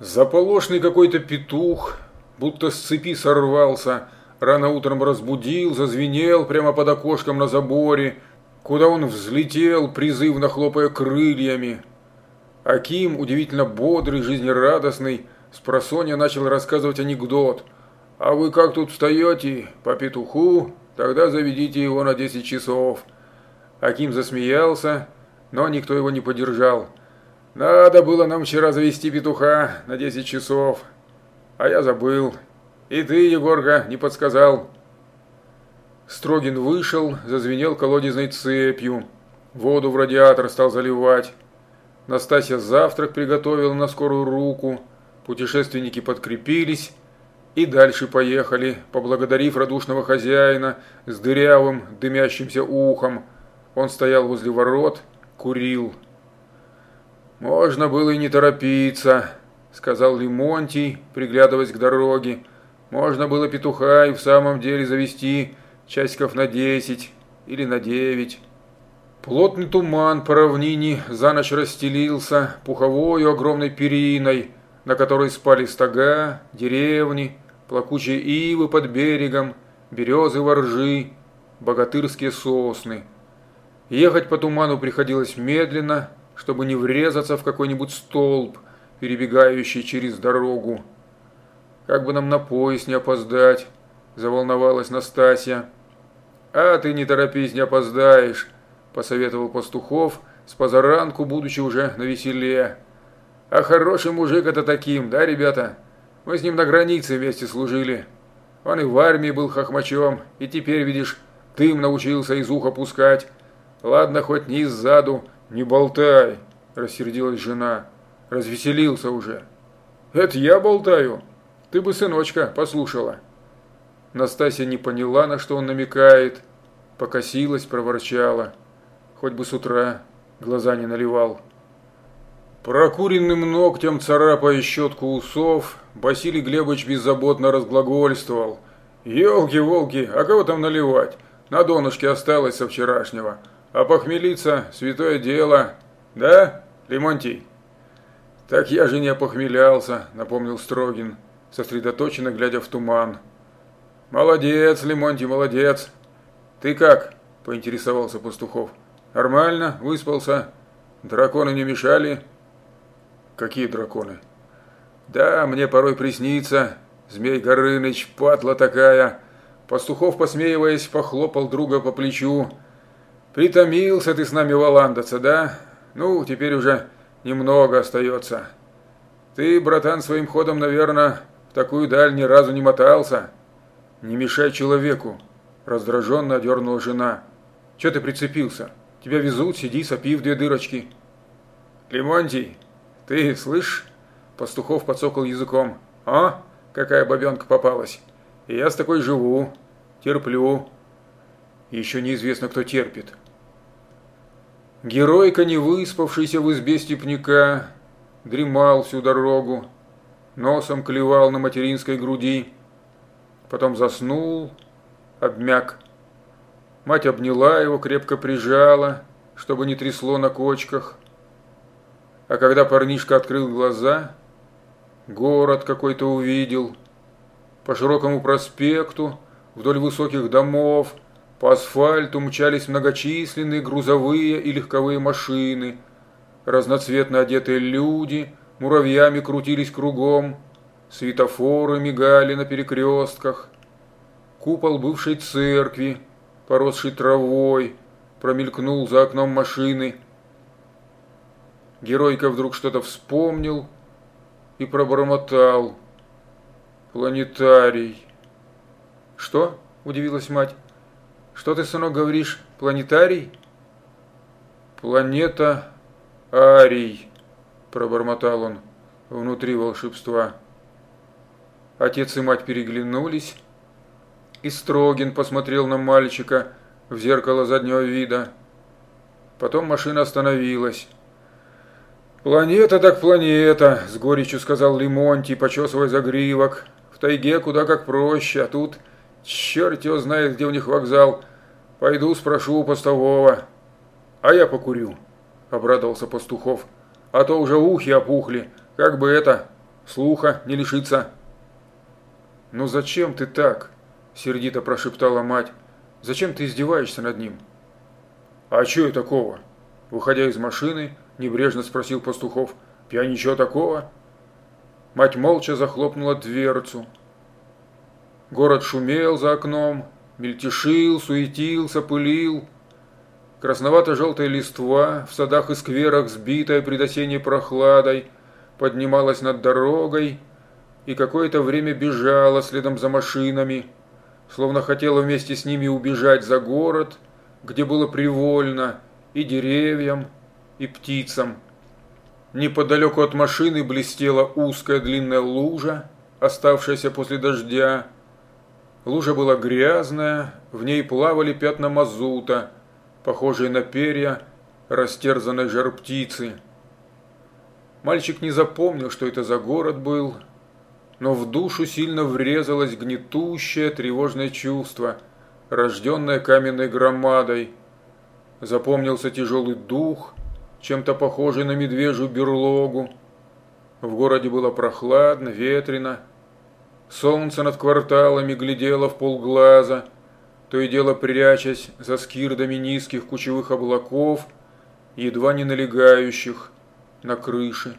Заполошный какой-то петух, будто с цепи сорвался, рано утром разбудил, зазвенел прямо под окошком на заборе, куда он взлетел, призывно хлопая крыльями. Аким, удивительно бодрый, жизнерадостный, с просонья начал рассказывать анекдот. «А вы как тут встаете? По петуху? Тогда заведите его на 10 часов». Аким засмеялся, но никто его не поддержал. Надо было нам вчера завести петуха на 10 часов, а я забыл. И ты, Егорка, не подсказал. Строгин вышел, зазвенел колодезной цепью. Воду в радиатор стал заливать. Настасья завтрак приготовила на скорую руку. Путешественники подкрепились и дальше поехали, поблагодарив радушного хозяина с дырявым, дымящимся ухом. Он стоял возле ворот, курил. «Можно было и не торопиться», – сказал Лимонтий, приглядываясь к дороге. «Можно было петуха и в самом деле завести часиков на десять или на девять». Плотный туман по равнине за ночь расстелился пуховою огромной периной, на которой спали стога, деревни, плакучие ивы под берегом, березы воржи, богатырские сосны. Ехать по туману приходилось медленно, чтобы не врезаться в какой-нибудь столб, перебегающий через дорогу. Как бы нам на поезд не опоздать, заволновалась Настасья. А ты не торопись, не опоздаешь, посоветовал Пастухов, с позаранку, будучи уже на веселе. А хороший мужик это таким, да, ребята? Мы с ним на границе вместе служили. Он и в армии был хохмачом, и теперь, видишь, дым научился из уха пускать. Ладно, хоть не иззаду, «Не болтай!» – рассердилась жена. «Развеселился уже!» «Это я болтаю? Ты бы, сыночка, послушала!» Настасья не поняла, на что он намекает. Покосилась, проворчала. Хоть бы с утра глаза не наливал. Прокуренным ногтем царапая щетку усов, Василий Глебович беззаботно разглагольствовал. «Елки-волки, а кого там наливать? На донышке осталось со вчерашнего. А похмелиться – святое дело. Да, Лимонтий?» «Так я же не опохмелялся», – напомнил Строгин, сосредоточенно глядя в туман. «Молодец, Лимонтий, молодец. Ты как?» – поинтересовался Пастухов. «Нормально? Выспался? Драконы не мешали?» «Какие драконы?» «Да, мне порой приснится. Змей Горыныч, патла такая». Пастухов, посмеиваясь, похлопал друга по плечу. Притомился ты с нами валандаться, да? Ну, теперь уже немного остается. Ты, братан, своим ходом, наверное, в такую даль ни разу не мотался. Не мешай человеку, раздраженно одернула жена. Че ты прицепился? Тебя везут, сиди, сопи в две дырочки. Лимонтий, ты слышь? Пастухов подсокал языком. А? Какая бабенка попалась. И я с такой живу, терплю. Еще неизвестно, кто терпит. Геройка, не выспавшийся в избе степняка, дремал всю дорогу, носом клевал на материнской груди, потом заснул, обмяк. Мать обняла его, крепко прижала, чтобы не трясло на кочках. А когда парнишка открыл глаза, город какой-то увидел. По широкому проспекту, вдоль высоких домов, по асфальту мчались многочисленные грузовые и легковые машины. Разноцветно одетые люди муравьями крутились кругом. Светофоры мигали на перекрестках. Купол бывшей церкви, поросший травой, промелькнул за окном машины. Геройка вдруг что-то вспомнил и пробормотал. «Планетарий». «Что?» – удивилась мать. Что ты, сынок, говоришь? Планетарий? Планета Арий, пробормотал он внутри волшебства. Отец и мать переглянулись, и Строгин посмотрел на мальчика в зеркало заднего вида. Потом машина остановилась. «Планета так планета», – с горечью сказал Лимонти, почесывая загривок. «В тайге куда как проще, а тут Черт его знает, где у них вокзал. Пойду спрошу у постового. А я покурю, обрадовался Пастухов. А то уже ухи опухли. Как бы это, слуха не лишится. «Ну зачем ты так?» – сердито прошептала мать. «Зачем ты издеваешься над ним?» «А чё такого?» Выходя из машины, небрежно спросил Пастухов. «Я ничего такого?» Мать молча захлопнула дверцу. Город шумел за окном, мельтешил, суетился, пылил. Красновато-желтая листва в садах и скверах, сбитая предосенней прохладой, поднималась над дорогой и какое-то время бежала следом за машинами, словно хотела вместе с ними убежать за город, где было привольно и деревьям, и птицам. Неподалеку от машины блестела узкая длинная лужа, оставшаяся после дождя. Лужа была грязная, в ней плавали пятна мазута, похожие на перья растерзанной жар птицы. Мальчик не запомнил, что это за город был, но в душу сильно врезалось гнетущее тревожное чувство, рожденное каменной громадой. Запомнился тяжелый дух – чем-то похожий на медвежью берлогу. В городе было прохладно, ветрено. Солнце над кварталами глядело в полглаза, то и дело прячась за скирдами низких кучевых облаков, едва не налегающих на крыши.